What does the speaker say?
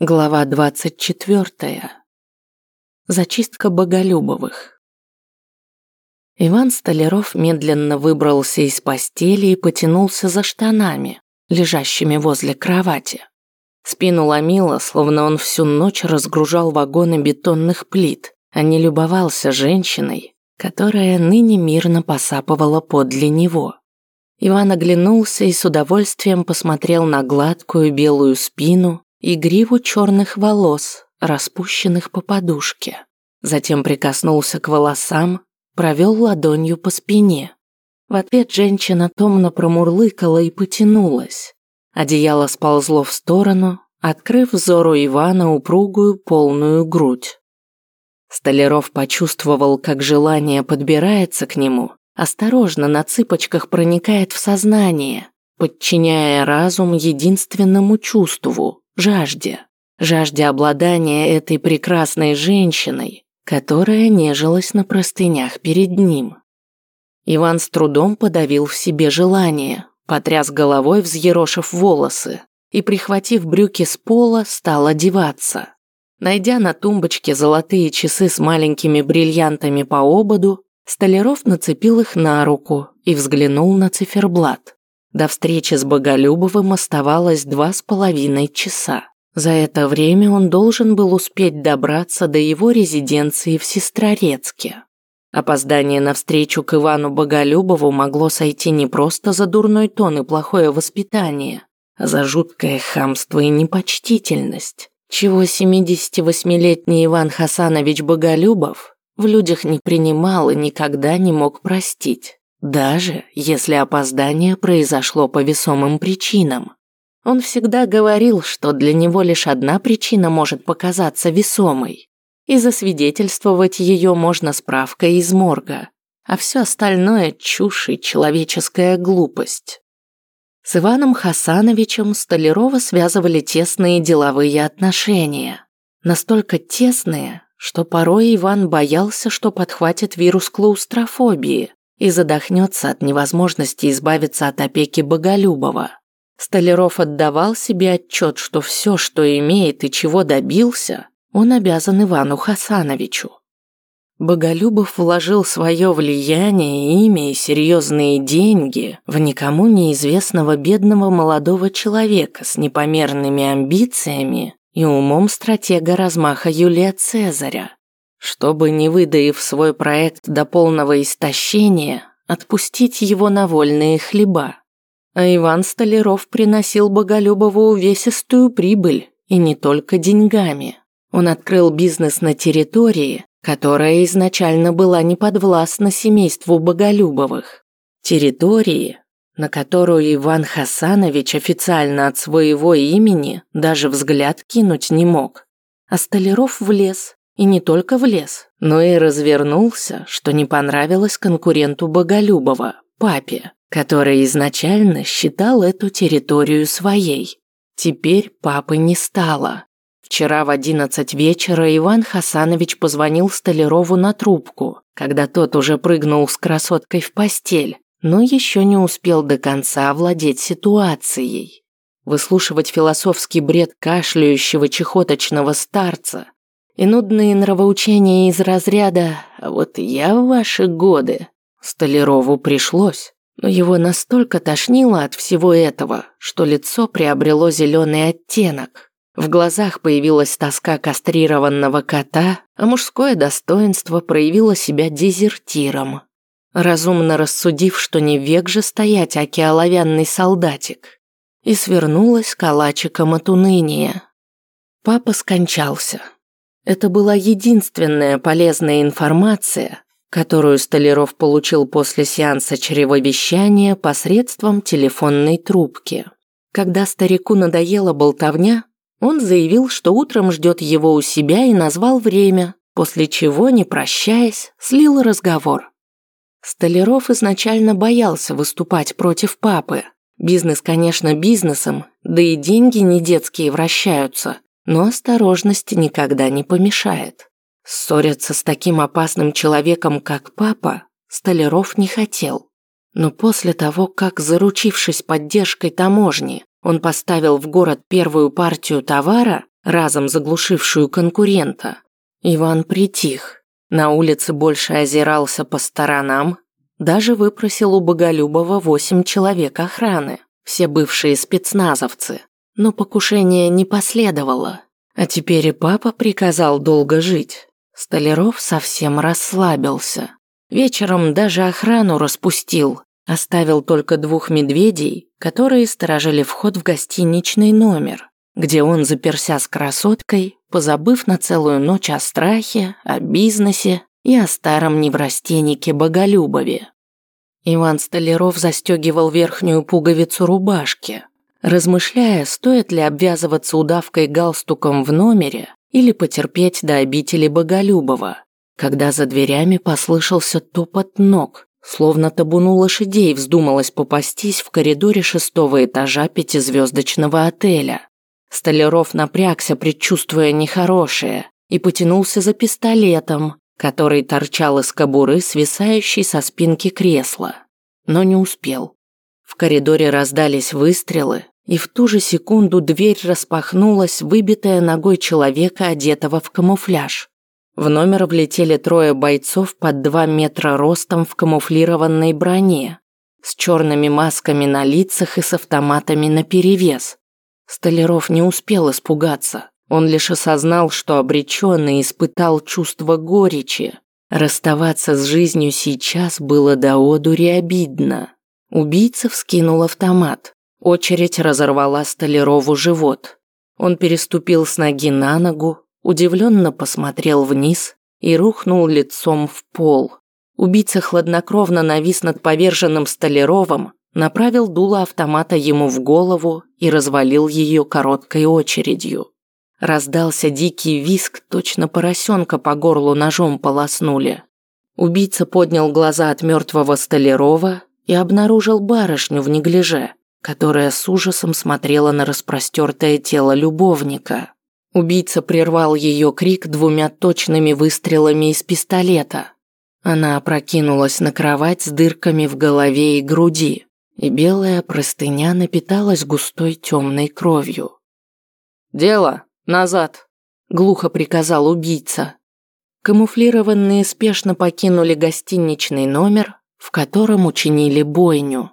Глава 24. Зачистка Боголюбовых. Иван Столяров медленно выбрался из постели и потянулся за штанами, лежащими возле кровати. Спину ломило, словно он всю ночь разгружал вагоны бетонных плит, а не любовался женщиной, которая ныне мирно посапывала подле него. Иван оглянулся и с удовольствием посмотрел на гладкую белую спину, и гриву черных волос, распущенных по подушке. Затем прикоснулся к волосам, провел ладонью по спине. В ответ женщина томно промурлыкала и потянулась. Одеяло сползло в сторону, открыв взору Ивана упругую полную грудь. Столяров почувствовал, как желание подбирается к нему, осторожно на цыпочках проникает в сознание, подчиняя разум единственному чувству жажде. Жажде обладания этой прекрасной женщиной, которая нежилась на простынях перед ним. Иван с трудом подавил в себе желание, потряс головой, взъерошив волосы, и, прихватив брюки с пола, стал одеваться. Найдя на тумбочке золотые часы с маленькими бриллиантами по ободу, Столяров нацепил их на руку и взглянул на циферблат. До встречи с Боголюбовым оставалось два с половиной часа. За это время он должен был успеть добраться до его резиденции в Сестрорецке. Опоздание на встречу к Ивану Боголюбову могло сойти не просто за дурной тон и плохое воспитание, а за жуткое хамство и непочтительность, чего 78-летний Иван Хасанович Боголюбов в людях не принимал и никогда не мог простить. Даже если опоздание произошло по весомым причинам. Он всегда говорил, что для него лишь одна причина может показаться весомой, и засвидетельствовать ее можно справкой из морга, а все остальное – чушь и человеческая глупость. С Иваном Хасановичем Столярова связывали тесные деловые отношения. Настолько тесные, что порой Иван боялся, что подхватит вирус клаустрофобии, и задохнется от невозможности избавиться от опеки Боголюбова. Столяров отдавал себе отчет, что все, что имеет и чего добился, он обязан Ивану Хасановичу. Боголюбов вложил свое влияние, имя и серьезные деньги в никому неизвестного бедного молодого человека с непомерными амбициями и умом стратега размаха Юлия Цезаря чтобы, не выдаив свой проект до полного истощения, отпустить его на вольные хлеба. А Иван Столяров приносил Боголюбову увесистую прибыль, и не только деньгами. Он открыл бизнес на территории, которая изначально была не подвластна семейству Боголюбовых. Территории, на которую Иван Хасанович официально от своего имени даже взгляд кинуть не мог. А Столяров влез, и не только в лес, но и развернулся, что не понравилось конкуренту Боголюбова, папе, который изначально считал эту территорию своей. Теперь папы не стало. Вчера в одиннадцать вечера Иван Хасанович позвонил Столярову на трубку, когда тот уже прыгнул с красоткой в постель, но еще не успел до конца овладеть ситуацией. Выслушивать философский бред кашляющего чехоточного старца, и нудные нравоучения из разряда «А вот я в ваши годы». Столярову пришлось, но его настолько тошнило от всего этого, что лицо приобрело зеленый оттенок. В глазах появилась тоска кастрированного кота, а мужское достоинство проявило себя дезертиром. Разумно рассудив, что не век же стоять аки оловянный солдатик, и свернулась калачиком от уныния. Папа скончался. Это была единственная полезная информация, которую Столяров получил после сеанса чревовещания посредством телефонной трубки. Когда старику надоела болтовня, он заявил, что утром ждет его у себя и назвал время, после чего, не прощаясь, слил разговор. Столяров изначально боялся выступать против папы. Бизнес, конечно, бизнесом, да и деньги не детские вращаются, но осторожность никогда не помешает. Ссориться с таким опасным человеком, как папа, Столяров не хотел. Но после того, как, заручившись поддержкой таможни, он поставил в город первую партию товара, разом заглушившую конкурента. Иван притих. На улице больше озирался по сторонам, даже выпросил у Боголюбова восемь человек охраны, все бывшие спецназовцы. Но покушение не последовало. А теперь и папа приказал долго жить. Столяров совсем расслабился. Вечером даже охрану распустил, оставил только двух медведей, которые сторожили вход в гостиничный номер, где он заперся с красоткой, позабыв на целую ночь о страхе, о бизнесе и о старом неврастеннике Боголюбове. Иван Столяров застегивал верхнюю пуговицу рубашки, размышляя, стоит ли обвязываться удавкой галстуком в номере или потерпеть до обители Боголюбова, когда за дверями послышался топот ног, словно табуну лошадей вздумалось попастись в коридоре шестого этажа пятизвездочного отеля. Столяров напрягся, предчувствуя нехорошее, и потянулся за пистолетом, который торчал из кобуры, свисающей со спинки кресла, но не успел. В коридоре раздались выстрелы, и в ту же секунду дверь распахнулась, выбитая ногой человека, одетого в камуфляж. В номер влетели трое бойцов под два метра ростом в камуфлированной броне, с черными масками на лицах и с автоматами наперевес. Столяров не успел испугаться. Он лишь осознал, что обречен и испытал чувство горечи. Расставаться с жизнью сейчас было до одури обидно. Убийца вскинул автомат. Очередь разорвала Столярову живот. Он переступил с ноги на ногу, удивленно посмотрел вниз и рухнул лицом в пол. Убийца хладнокровно навис над поверженным Столяровым, направил дуло автомата ему в голову и развалил ее короткой очередью. Раздался дикий виск, точно поросенка по горлу ножом полоснули. Убийца поднял глаза от мертвого Столярова и обнаружил барышню в неглиже, которая с ужасом смотрела на распростертое тело любовника. Убийца прервал ее крик двумя точными выстрелами из пистолета. Она опрокинулась на кровать с дырками в голове и груди, и белая простыня напиталась густой темной кровью. «Дело!» «Назад!» – глухо приказал убийца. Камуфлированные спешно покинули гостиничный номер, в котором учинили бойню.